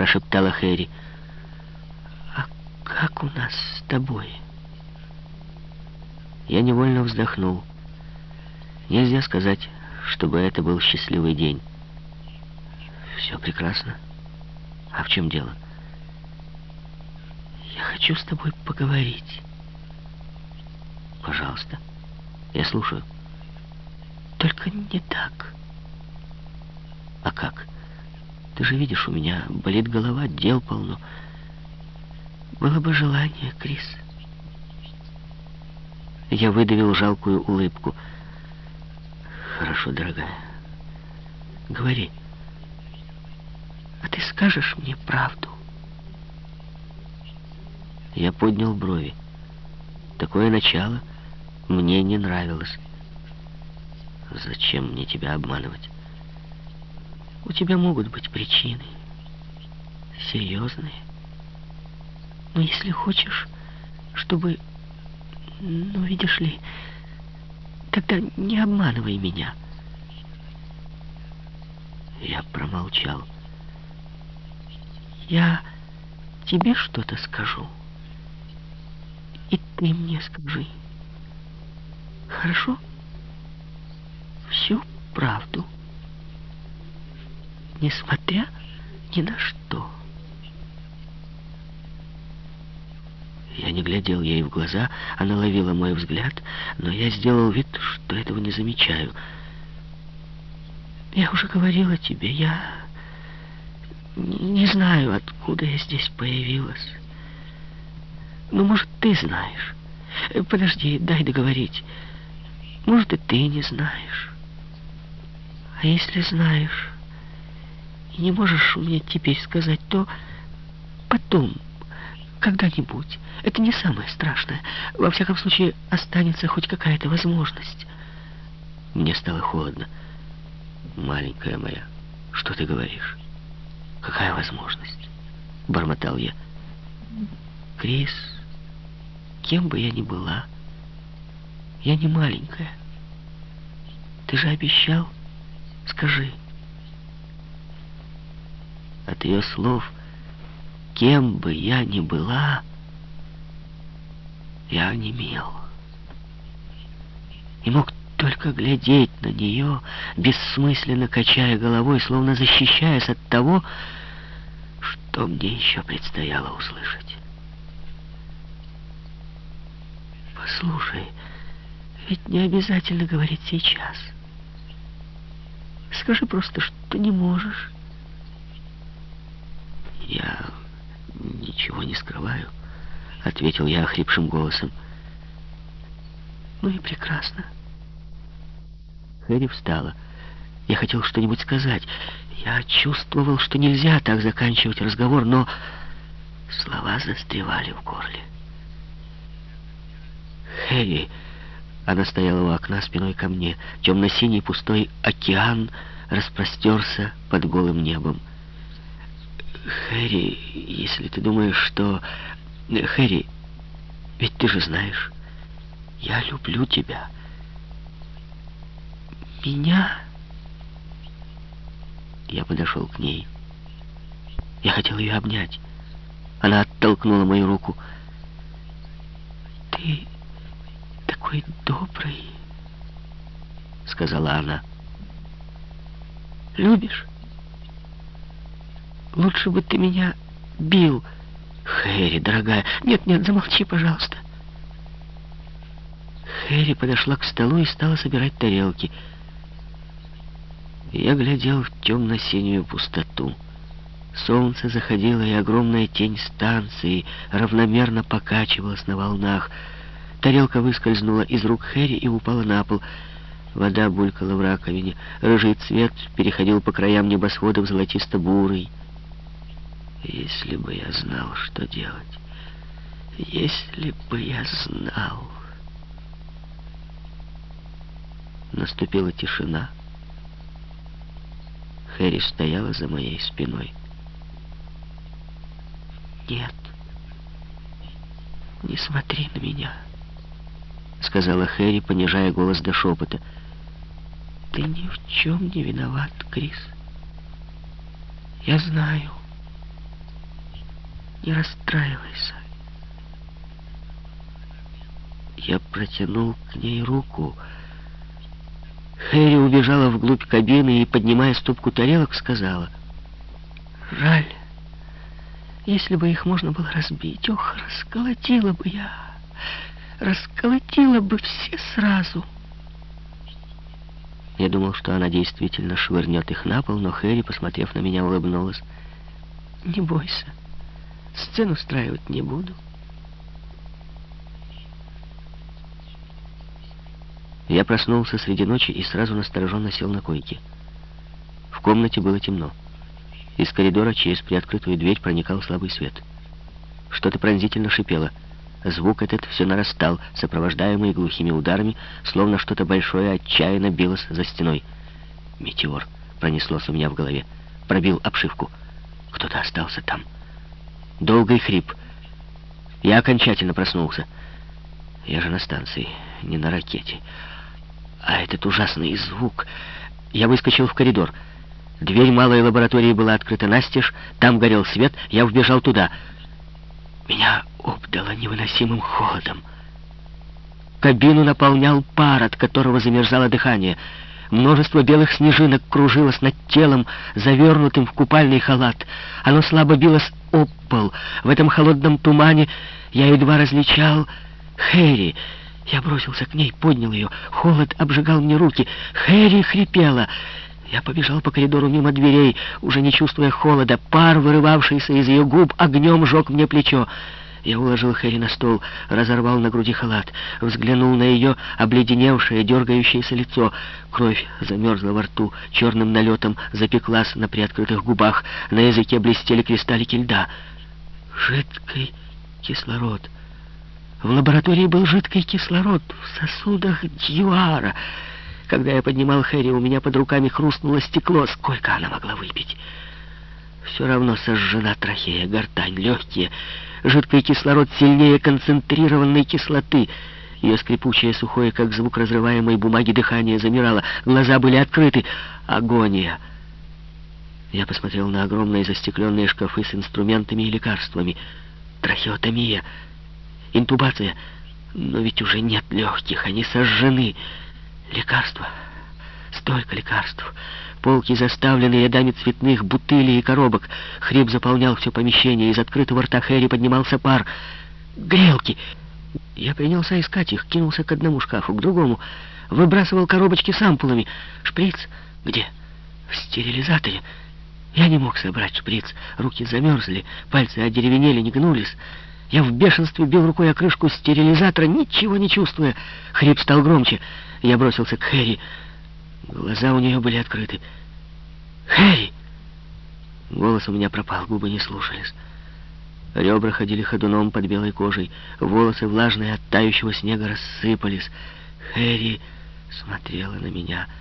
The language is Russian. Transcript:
прошептала Хэри. «А как у нас с тобой?» Я невольно вздохнул. Нельзя сказать, чтобы это был счастливый день. Все прекрасно. А в чем дело? Я хочу с тобой поговорить. Пожалуйста. Я слушаю. Только не так. А как? Ты же видишь, у меня болит голова, дел полно. Было бы желание, Крис. Я выдавил жалкую улыбку. Хорошо, дорогая. Говори. А ты скажешь мне правду? Я поднял брови. Такое начало мне не нравилось. Зачем мне тебя обманывать? У тебя могут быть причины. Серьезные. Но если хочешь, чтобы... Ну, видишь ли, тогда не обманывай меня. Я промолчал. Я тебе что-то скажу. И ты мне скажи. Хорошо? Всю правду. Несмотря ни на что. Я не глядел ей в глаза, она ловила мой взгляд, но я сделал вид, что этого не замечаю. Я уже говорила тебе, я не знаю, откуда я здесь появилась. Ну, может, ты знаешь. Подожди, дай договорить. Может, и ты не знаешь. А если знаешь не можешь мне теперь сказать, то потом, когда-нибудь. Это не самое страшное. Во всяком случае, останется хоть какая-то возможность. Мне стало холодно. Маленькая моя, что ты говоришь? Какая возможность? Бормотал я. Крис, кем бы я ни была, я не маленькая. Ты же обещал? Скажи. От ее слов, кем бы я ни была, я онемел. И мог только глядеть на нее, бессмысленно качая головой, словно защищаясь от того, что мне еще предстояло услышать. Послушай, ведь не обязательно говорить сейчас. Скажи просто, что не можешь. Я ничего не скрываю, ответил я охрипшим голосом. Ну и прекрасно. Хэри встала. Я хотел что-нибудь сказать. Я чувствовал, что нельзя так заканчивать разговор, но слова застревали в горле. Хэри... Она стояла у окна спиной ко мне. Темно-синий пустой океан распростерся под голым небом. Хэри, если ты думаешь, что... Хэри, ведь ты же знаешь, я люблю тебя. Меня? Я подошел к ней. Я хотел ее обнять. Она оттолкнула мою руку. Ты такой добрый, сказала она. Любишь? Лучше бы ты меня бил. Хэри, дорогая. Нет, нет, замолчи, пожалуйста. Хэри подошла к столу и стала собирать тарелки. Я глядел в темно-синюю пустоту. Солнце заходило, и огромная тень станции равномерно покачивалась на волнах. Тарелка выскользнула из рук Хэри и упала на пол. Вода булькала в раковине. Рыжий цвет переходил по краям небосвода в золотисто-бурый. Если бы я знал, что делать. Если бы я знал. Наступила тишина. Хэри стояла за моей спиной. «Нет, не смотри на меня». — сказала Хэри, понижая голос до шепота. «Ты ни в чем не виноват, Крис. Я знаю, Не расстраивайся. Я протянул к ней руку. Хэри убежала вглубь кабины и, поднимая ступку тарелок, сказала. «Жаль, если бы их можно было разбить. Ох, расколотила бы я, расколотила бы все сразу». Я думал, что она действительно швырнет их на пол, но Хэри, посмотрев на меня, улыбнулась. «Не бойся, сцену устраивать не буду». Я проснулся среди ночи и сразу настороженно сел на койке. В комнате было темно. Из коридора через приоткрытую дверь проникал слабый свет. Что-то пронзительно шипело. Звук этот все нарастал, сопровождаемый глухими ударами, словно что-то большое отчаянно билось за стеной. «Метеор!» — пронеслось у меня в голове. Пробил обшивку. Кто-то остался там. Долгий хрип. Я окончательно проснулся. Я же на станции, не на ракете. А этот ужасный звук... Я выскочил в коридор. Дверь малой лаборатории была открыта настежь, там горел свет, я вбежал туда. Меня обдало невыносимым холодом. Кабину наполнял пар, от которого замерзало дыхание. Множество белых снежинок кружилось над телом, завернутым в купальный халат. Оно слабо билось об пол. В этом холодном тумане я едва различал Хэри — я бросился к ней, поднял ее. Холод обжигал мне руки. Хэри хрипела. Я побежал по коридору мимо дверей, уже не чувствуя холода. Пар, вырывавшийся из ее губ, огнем жег мне плечо. Я уложил Хэри на стол, разорвал на груди халат, взглянул на ее обледеневшее, дергающееся лицо. Кровь замерзла во рту, черным налетом запеклась на приоткрытых губах, на языке блестели кристаллики льда. Жидкий кислород — в лаборатории был жидкий кислород в сосудах Дьюара. Когда я поднимал Хэри, у меня под руками хрустнуло стекло. Сколько она могла выпить? Все равно сожжена трахея, гортань, легкие. Жидкий кислород сильнее концентрированной кислоты. Ее скрипучее, сухое, как звук разрываемой бумаги, дыхание замирало. Глаза были открыты. Агония. Я посмотрел на огромные застекленные шкафы с инструментами и лекарствами. Трахеотомия — Интубация. Но ведь уже нет легких, они сожжены. Лекарства. Столько лекарств. Полки заставлены рядами цветных бутылей и коробок. Хрип заполнял все помещение. Из открытого рта Хэри поднимался пар. Грелки. Я принялся искать их, кинулся к одному шкафу, к другому. Выбрасывал коробочки с ампулами. Шприц? Где? В стерилизаторе. Я не мог собрать шприц. Руки замерзли, пальцы одеревенели, не гнулись. Я в бешенстве бил рукой о крышку стерилизатора, ничего не чувствуя. Хрип стал громче. Я бросился к Хэри. Глаза у нее были открыты. «Хэри!» Голос у меня пропал, губы не слушались. Ребра ходили ходуном под белой кожей. Волосы, влажные от тающего снега, рассыпались. Хэри смотрела на меня —